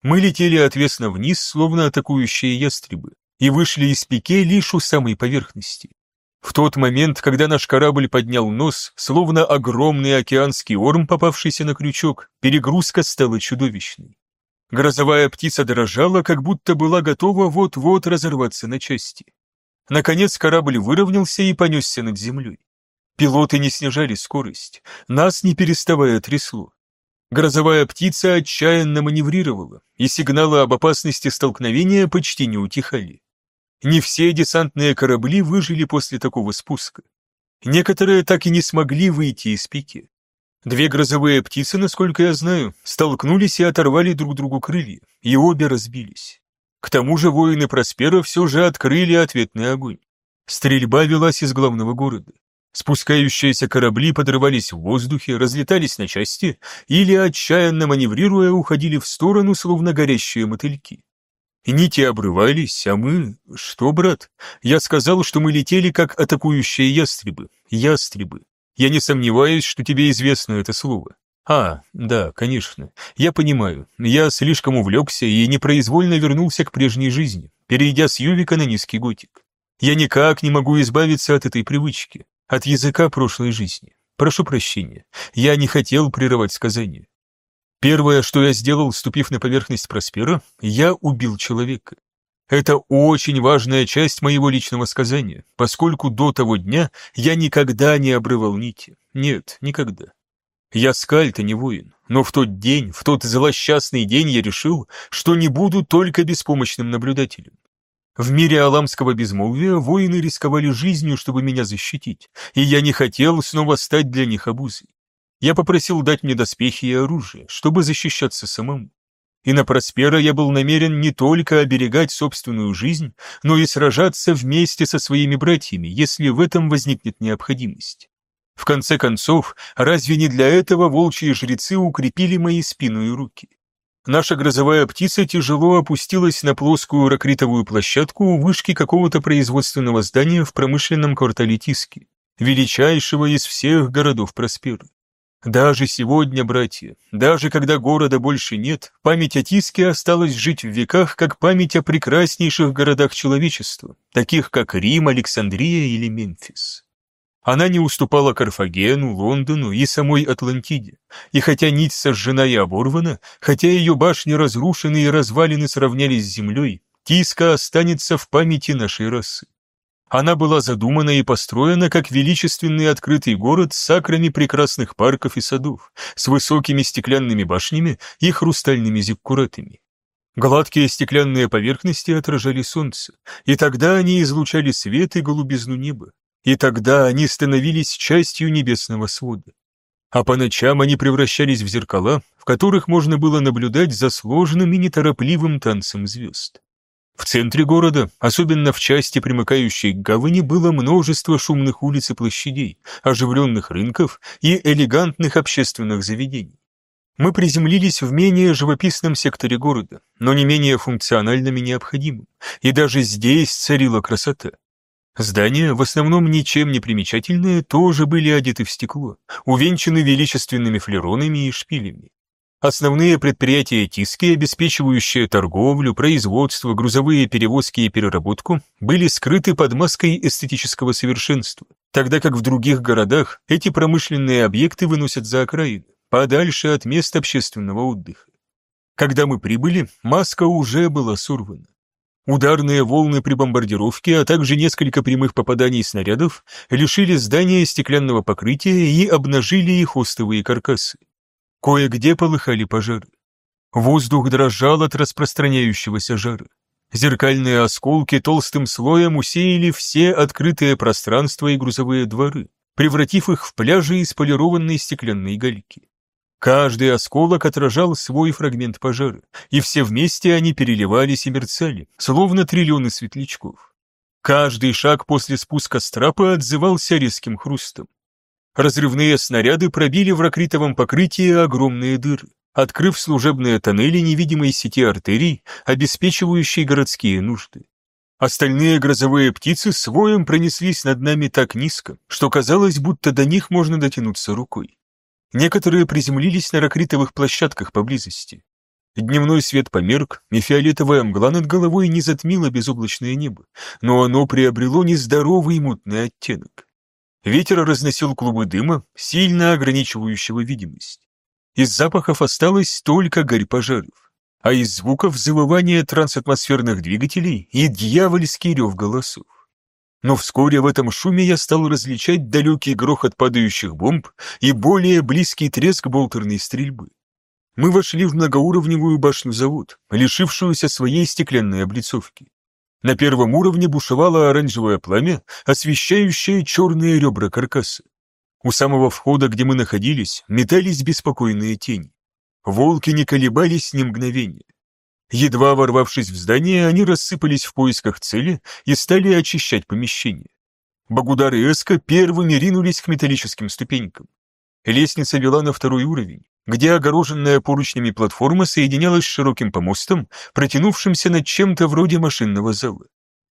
[SPEAKER 1] Мы летели отвесно вниз, словно атакующие ястребы, и вышли из пике лишь у самой поверхности. В тот момент, когда наш корабль поднял нос, словно огромный океанский орм, попавшийся на крючок, перегрузка стала чудовищной. Грозовая птица дрожала, как будто была готова вот-вот разорваться на части. Наконец корабль выровнялся и понесся над землей. Пилоты не снижали скорость, нас не переставая трясло. Грозовая птица отчаянно маневрировала, и сигналы об опасности столкновения почти не утихали. Не все десантные корабли выжили после такого спуска. Некоторые так и не смогли выйти из пики. Две грозовые птицы, насколько я знаю, столкнулись и оторвали друг другу крылья, и обе разбились. К тому же воины Проспера все же открыли ответный огонь. Стрельба велась из главного города. Спускающиеся корабли подрывались в воздухе, разлетались на части или, отчаянно маневрируя, уходили в сторону, словно горящие мотыльки. Нити обрывались, а мы... Что, брат? Я сказал, что мы летели, как атакующие ястребы. Ястребы. Я не сомневаюсь, что тебе известно это слово. А, да, конечно. Я понимаю. Я слишком увлекся и непроизвольно вернулся к прежней жизни, перейдя с Ювика на низкий готик. Я никак не могу избавиться от этой привычки. От языка прошлой жизни. Прошу прощения. Я не хотел прерывать сказание. Первое, что я сделал, ступив на поверхность Проспера, я убил человека. Это очень важная часть моего личного сказания, поскольку до того дня я никогда не обрывал нити. Нет, никогда. Я скальт, а не воин. Но в тот день, в тот злосчастный день я решил, что не буду только беспомощным наблюдателем. В мире аламского безмолвия воины рисковали жизнью, чтобы меня защитить, и я не хотел снова стать для них обузой. Я попросил дать мне доспехи и оружие, чтобы защищаться самому. И на Проспера я был намерен не только оберегать собственную жизнь, но и сражаться вместе со своими братьями, если в этом возникнет необходимость. В конце концов, разве не для этого волчьи жрецы укрепили мои спину и руки? Наша грозовая птица тяжело опустилась на плоскую ракритовую площадку у вышки какого-то производственного здания в промышленном квартале Тиски, величайшего из всех городов Просперы. Даже сегодня, братья, даже когда города больше нет, память о Тиске осталась жить в веках, как память о прекраснейших городах человечества, таких как Рим, Александрия или Мемфис. Она не уступала Карфагену, Лондону и самой Атлантиде. И хотя нить сожжена и оборвана, хотя ее башни разрушены и развалины сравнялись с землей, Тиска останется в памяти нашей расы. Она была задумана и построена как величественный открытый город с акрами прекрасных парков и садов, с высокими стеклянными башнями и хрустальными зиккуратами. Гладкие стеклянные поверхности отражали солнце, и тогда они излучали свет и голубизну неба и тогда они становились частью небесного свода. А по ночам они превращались в зеркала, в которых можно было наблюдать за сложным и неторопливым танцем звезд. В центре города, особенно в части, примыкающей к гавани, было множество шумных улиц и площадей, оживленных рынков и элегантных общественных заведений. Мы приземлились в менее живописном секторе города, но не менее функциональным и необходимым, и даже здесь царила красота. Здания, в основном ничем не примечательные, тоже были одеты в стекло, увенчаны величественными флеронами и шпилями. Основные предприятия Тиски, обеспечивающие торговлю, производство, грузовые перевозки и переработку, были скрыты под маской эстетического совершенства, тогда как в других городах эти промышленные объекты выносят за окраины, подальше от мест общественного отдыха. Когда мы прибыли, маска уже была сорвана. Ударные волны при бомбардировке, а также несколько прямых попаданий снарядов лишили здания стеклянного покрытия и обнажили их остовые каркасы. Кое-где полыхали пожары. Воздух дрожал от распространяющегося жара. Зеркальные осколки толстым слоем усеяли все открытые пространства и грузовые дворы, превратив их в пляжи из полированной стеклянной гальки. Каждый осколок отражал свой фрагмент пожара, и все вместе они переливались и мерцали, словно триллионы светлячков. Каждый шаг после спуска с трапа отзывался резким хрустом. Разрывные снаряды пробили в ракритовом покрытии огромные дыры, открыв служебные тоннели невидимой сети артерий, обеспечивающей городские нужды. Остальные грозовые птицы с воем пронеслись над нами так низко, что казалось, будто до них можно дотянуться рукой. Некоторые приземлились на ракритовых площадках поблизости. Дневной свет померк, и фиолетовая мгла над головой не затмила безоблачное небо, но оно приобрело нездоровый мутный оттенок. Ветер разносил клубы дыма, сильно ограничивающего видимость. Из запахов осталась только горь пожаров, а из звуков завывание трансатмосферных двигателей и дьявольский рев голосов. Но вскоре в этом шуме я стал различать далекий грохот падающих бомб и более близкий треск болтерной стрельбы. Мы вошли в многоуровневую башню-завод, лишившуюся своей стеклянной облицовки. На первом уровне бушевало оранжевое пламя, освещающее черные ребра каркаса. У самого входа, где мы находились, метались беспокойные тени. Волки не колебались ни мгновения. Едва ворвавшись в здание, они рассыпались в поисках цели и стали очищать помещение. Багудар и Эска первыми ринулись к металлическим ступенькам. Лестница вела на второй уровень, где огороженная поручнями платформа соединялась с широким помостом, протянувшимся над чем-то вроде машинного зала.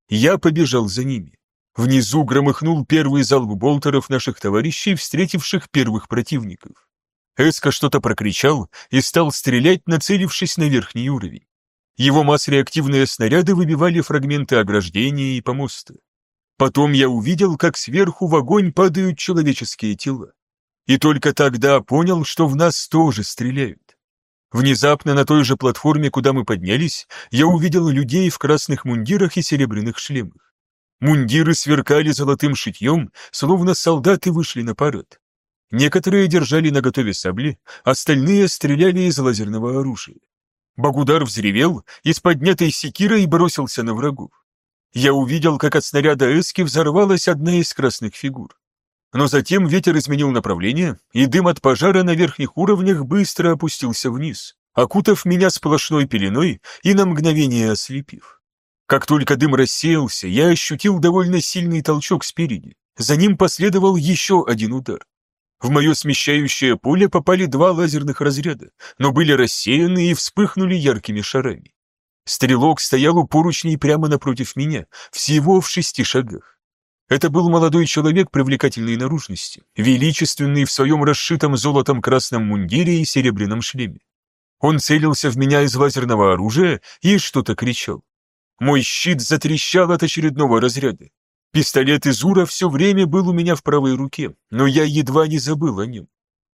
[SPEAKER 1] Я побежал за ними. Внизу громыхнул первый залп болтеров наших товарищей, встретивших первых противников. Эска что-то прокричал и стал стрелять, нацелившись на верхний уровень. Его масс-реактивные снаряды выбивали фрагменты ограждения и помоста. Потом я увидел, как сверху в огонь падают человеческие тела. И только тогда понял, что в нас тоже стреляют. Внезапно на той же платформе, куда мы поднялись, я увидел людей в красных мундирах и серебряных шлемах. Мундиры сверкали золотым шитьем, словно солдаты вышли на парад. Некоторые держали наготове сабли, остальные стреляли из лазерного оружия. Багудар взревел и с поднятой секирой бросился на врагов. Я увидел, как от снаряда эски взорвалась одна из красных фигур. Но затем ветер изменил направление, и дым от пожара на верхних уровнях быстро опустился вниз, окутав меня сплошной пеленой и на мгновение ослепив. Как только дым рассеялся, я ощутил довольно сильный толчок спереди. За ним последовал еще один удар. В мое смещающее поле попали два лазерных разряда, но были рассеяны и вспыхнули яркими шарами. Стрелок стоял у поручней прямо напротив меня, всего в шести шагах. Это был молодой человек привлекательной наружности, величественный в своем расшитом золотом красном мундире и серебряном шлеме. Он целился в меня из лазерного оружия и что-то кричал. Мой щит затрещал от очередного разряда. Пистолет Изура все время был у меня в правой руке, но я едва не забыл о нем.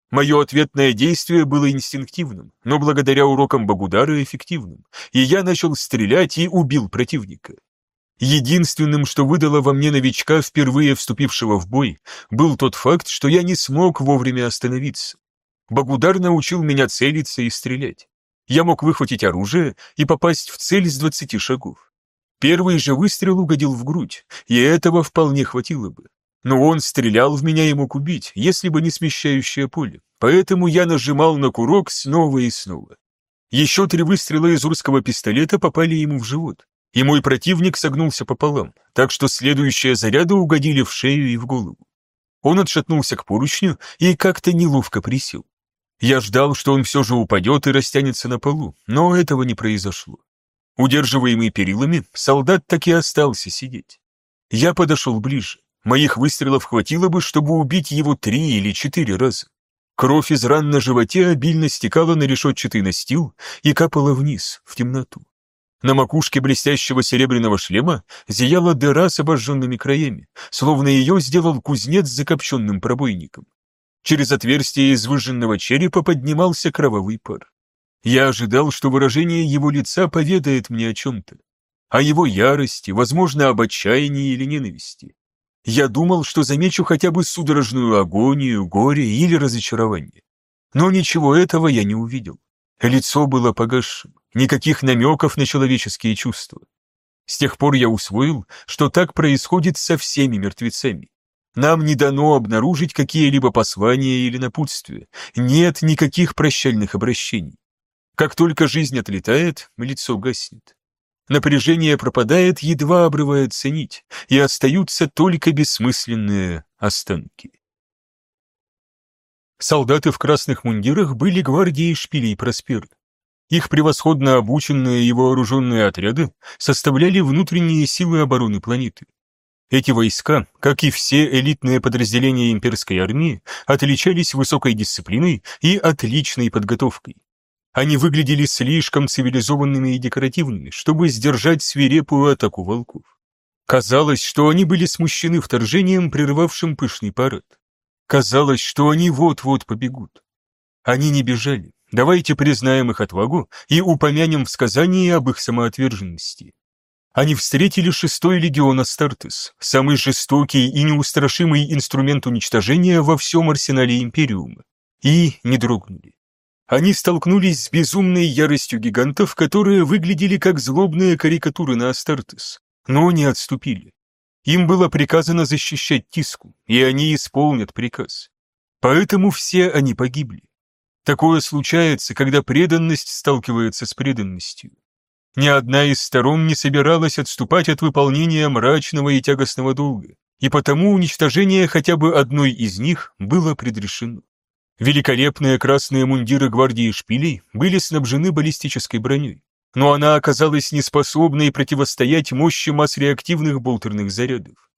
[SPEAKER 1] Мое ответное действие было инстинктивным, но благодаря урокам Багудара эффективным, и я начал стрелять и убил противника. Единственным, что выдало во мне новичка, впервые вступившего в бой, был тот факт, что я не смог вовремя остановиться. Багудар научил меня целиться и стрелять. Я мог выхватить оружие и попасть в цель с двадцати шагов. Первый же выстрел угодил в грудь, и этого вполне хватило бы. Но он стрелял в меня и мог убить, если бы не смещающее поле, поэтому я нажимал на курок снова и снова. Еще три выстрела из русского пистолета попали ему в живот, и мой противник согнулся пополам, так что следующие заряды угодили в шею и в голову. Он отшатнулся к поручню и как-то неловко присел. Я ждал, что он все же упадет и растянется на полу, но этого не произошло. Удерживаемый перилами, солдат так и остался сидеть. Я подошел ближе. Моих выстрелов хватило бы, чтобы убить его три или четыре раза. Кровь из ран на животе обильно стекала на решетчатый настил и капала вниз, в темноту. На макушке блестящего серебряного шлема зияла дыра с обожженными краями, словно ее сделал кузнец с закопченным пробойником. Через отверстие из выжженного черепа поднимался кровавый пар. Я ожидал, что выражение его лица поведает мне о чем-то. О его ярости, возможно, об отчаянии или ненависти. Я думал, что замечу хотя бы судорожную агонию, горе или разочарование. Но ничего этого я не увидел. Лицо было погасшим, никаких намеков на человеческие чувства. С тех пор я усвоил, что так происходит со всеми мертвецами. Нам не дано обнаружить какие-либо послания или напутствия. Нет никаких прощальных обращений. Как только жизнь отлетает, лицо гаснет. Напряжение пропадает, едва обрывается нить, и остаются только бессмысленные останки. Солдаты в красных мундирах были гвардией шпилей Проспера. Их превосходно обученные и вооруженные отряды составляли внутренние силы обороны планеты. Эти войска, как и все элитные подразделения имперской армии, отличались высокой дисциплиной и отличной подготовкой. Они выглядели слишком цивилизованными и декоративными, чтобы сдержать свирепую атаку волков. Казалось, что они были смущены вторжением, прерывавшим пышный парад. Казалось, что они вот-вот побегут. Они не бежали. Давайте признаем их отвагу и упомянем в сказании об их самоотверженности. Они встретили шестой легион Астартес, самый жестокий и неустрашимый инструмент уничтожения во всем арсенале Империума, и не дрогнули. Они столкнулись с безумной яростью гигантов, которые выглядели как злобные карикатуры на Астартес, но не отступили. Им было приказано защищать Тиску, и они исполнят приказ. Поэтому все они погибли. Такое случается, когда преданность сталкивается с преданностью. Ни одна из сторон не собиралась отступать от выполнения мрачного и тягостного долга, и потому уничтожение хотя бы одной из них было предрешено. Великолепные красные мундиры гвардии шпилей были снабжены баллистической броней, но она оказалась неспособной противостоять мощи масс-реактивных болтерных зарядов.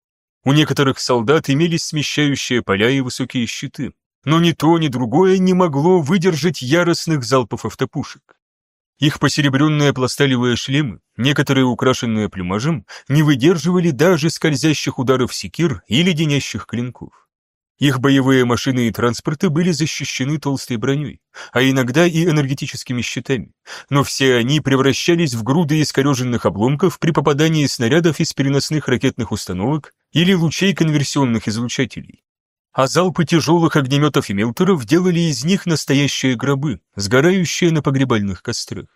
[SPEAKER 1] У некоторых солдат имелись смещающие поля и высокие щиты, но ни то, ни другое не могло выдержать яростных залпов автопушек. Их посеребренные пласталевые шлемы, некоторые украшенные плюмажем, не выдерживали даже скользящих ударов секир и леденящих клинков. Их боевые машины и транспорты были защищены толстой броней, а иногда и энергетическими щитами, но все они превращались в груды искореженных обломков при попадании снарядов из переносных ракетных установок или лучей конверсионных излучателей. А залпы тяжелых огнеметов и мелтеров делали из них настоящие гробы, сгорающие на погребальных кострах.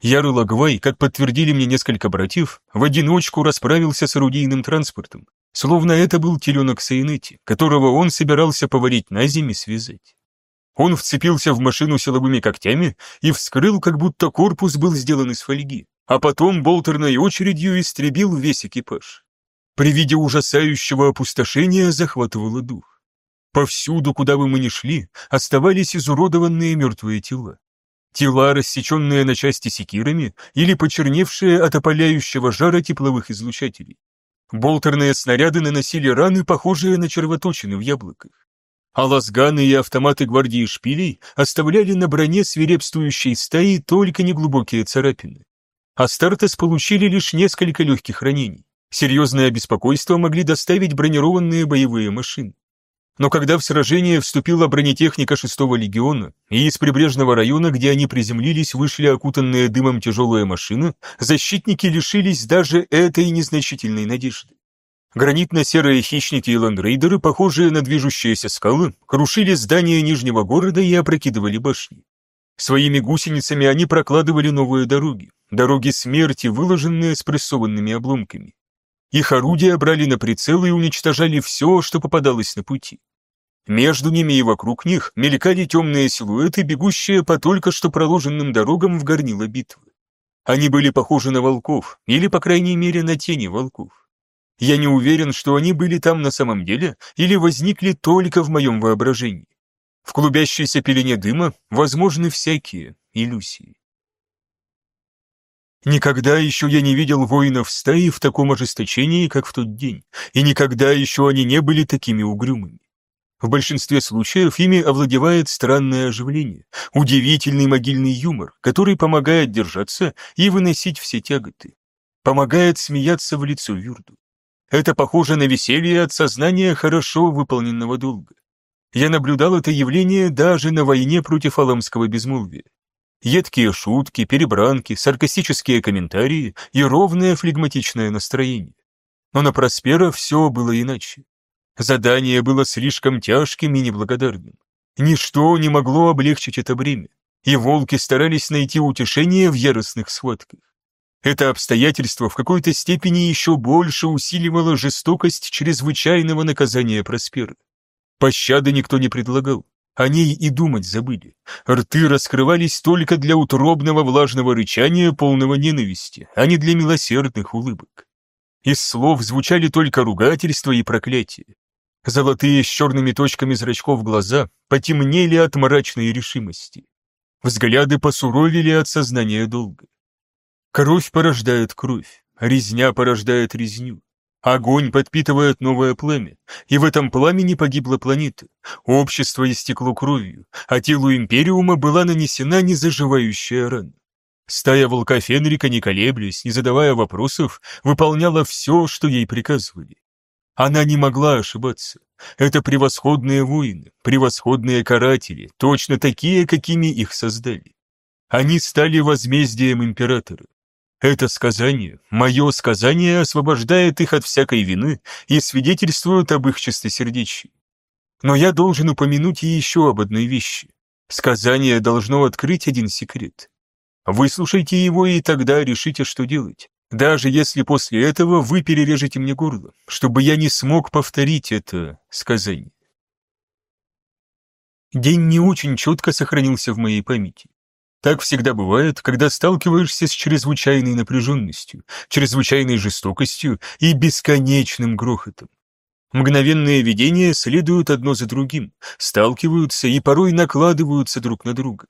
[SPEAKER 1] Яры Лагвай, как подтвердили мне несколько братьев, в одиночку расправился с орудийным транспортом, словно это был теленок Сайнети, которого он собирался поварить на зиме связать. Он вцепился в машину силовыми когтями и вскрыл, как будто корпус был сделан из фольги, а потом болтерной очередью истребил весь экипаж. При виде ужасающего опустошения захватывало дух. Повсюду, куда бы мы ни шли, оставались изуродованные мертвые тела. Тела, рассеченные на части секирами или почерневшие от опаляющего жара тепловых излучателей. Болтерные снаряды наносили раны, похожие на червоточины в яблоках. А лазганы и автоматы гвардии шпилей оставляли на броне свирепствующей стаи только неглубокие царапины. Астартес получили лишь несколько легких ранений. Серьезное беспокойство могли доставить бронированные боевые машины. Но когда в сражение вступила бронетехника 6-го легиона, и из прибрежного района, где они приземлились, вышли окутанные дымом тяжелые машины, защитники лишились даже этой незначительной надежды. Гранитно-серые хищники и ландрейдеры, похожие на движущиеся скалы, крушили здания Нижнего города и опрокидывали башни. Своими гусеницами они прокладывали новые дороги, дороги смерти, выложенные спрессованными обломками. Их орудия брали на прицел и уничтожали все, что попадалось на пути. Между ними и вокруг них мелькали темные силуэты, бегущие по только что проложенным дорогам в горнило битвы. Они были похожи на волков, или, по крайней мере, на тени волков. Я не уверен, что они были там на самом деле или возникли только в моем воображении. В клубящейся пелене дыма возможны всякие иллюзии. Никогда еще я не видел воинов стаи в таком ожесточении, как в тот день, и никогда еще они не были такими угрюмыми. В большинстве случаев ими овладевает странное оживление, удивительный могильный юмор, который помогает держаться и выносить все тяготы. Помогает смеяться в лицо Юрду. Это похоже на веселье от сознания хорошо выполненного долга. Я наблюдал это явление даже на войне против аламского безмолвия. Едкие шутки, перебранки, саркастические комментарии и ровное флегматичное настроение. Но на Проспера все было иначе. Задание было слишком тяжким и неблагодарным. Ничто не могло облегчить это бремя, и волки старались найти утешение в яростных схватках. Это обстоятельство в какой-то степени еще больше усиливало жестокость чрезвычайного наказания Проспера. Пощады никто не предлагал. О ней и думать забыли. Рты раскрывались только для утробного влажного рычания, полного ненависти, а не для милосердных улыбок. Из слов звучали только ругательства и проклятия. Золотые с черными точками зрачков глаза потемнели от мрачной решимости. Взгляды посуровили от сознания долга. Кровь порождает кровь, резня порождает резню. Огонь подпитывает новое пламя, и в этом пламени погибла планета. Общество истекло кровью, а телу Империума была нанесена незаживающая рана. Стая волка Фенрика, не колеблясь, не задавая вопросов, выполняла все, что ей приказывали. Она не могла ошибаться. Это превосходные воины, превосходные каратели, точно такие, какими их создали. Они стали возмездием императора. Это сказание, мое сказание освобождает их от всякой вины и свидетельствует об их чистосердечии. Но я должен упомянуть и еще об одной вещи. Сказание должно открыть один секрет. Выслушайте его и тогда решите, что делать. Даже если после этого вы перережете мне горло, чтобы я не смог повторить это сказание. День не очень четко сохранился в моей памяти. Так всегда бывает, когда сталкиваешься с чрезвычайной напряженностью, чрезвычайной жестокостью и бесконечным грохотом. Мгновенные видения следуют одно за другим, сталкиваются и порой накладываются друг на друга.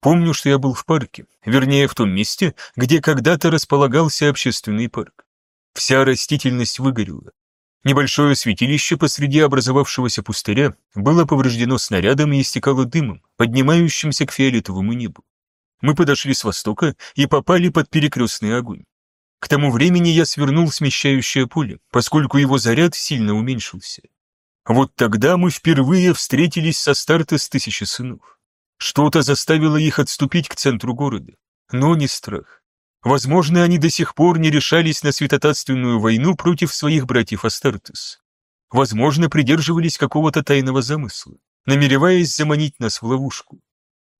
[SPEAKER 1] Помню, что я был в парке, вернее, в том месте, где когда-то располагался общественный парк. Вся растительность выгорела. Небольшое святилище посреди образовавшегося пустыря было повреждено снарядом и истекало дымом, поднимающимся к фиолетовому небу. Мы подошли с востока и попали под перекрестный огонь. К тому времени я свернул смещающее поле, поскольку его заряд сильно уменьшился. Вот тогда мы впервые встретились со старта с тысячи сынов. Что-то заставило их отступить к центру города, но не страх. Возможно, они до сих пор не решались на святотатственную войну против своих братьев Астартес. Возможно, придерживались какого-то тайного замысла, намереваясь заманить нас в ловушку.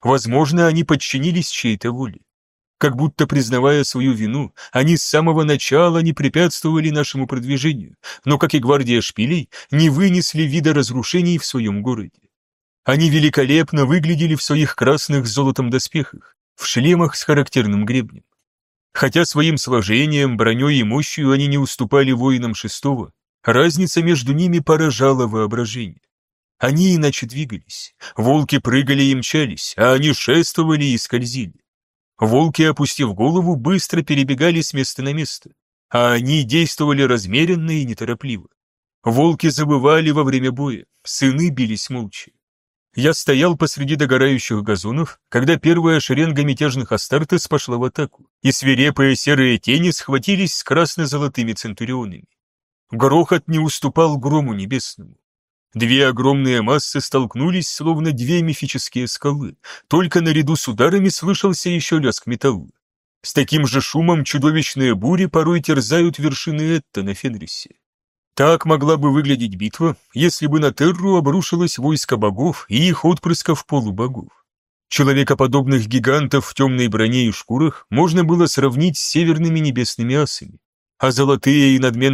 [SPEAKER 1] Возможно, они подчинились чьей-то воле. Как будто признавая свою вину, они с самого начала не препятствовали нашему продвижению, но, как и гвардия шпилей, не вынесли вида разрушений в своем городе. Они великолепно выглядели в своих красных с золотом доспехах, в шлемах с характерным гребнем. Хотя своим сложением, броней и мощью они не уступали воинам шестого, разница между ними поражала воображение. Они иначе двигались. Волки прыгали и мчались, а они шествовали и скользили. Волки, опустив голову, быстро перебегали с места на место, а они действовали размеренно и неторопливо. Волки забывали во время боя, сыны бились молча. Я стоял посреди догорающих газонов, когда первая шеренга мятежных Астартес пошла в атаку, и свирепые серые тени схватились с красно-золотыми центурионами. Грохот не уступал грому небесному. Две огромные массы столкнулись, словно две мифические скалы, только наряду с ударами слышался еще лязг металла. С таким же шумом чудовищные бури порой терзают вершины Этта на Фенрисе. Так могла бы выглядеть битва, если бы на Терру обрушилось войско богов и их отпрысков полубогов. Человекоподобных гигантов в темной броне и шкурах можно было сравнить с северными небесными асами, а золотые и надменные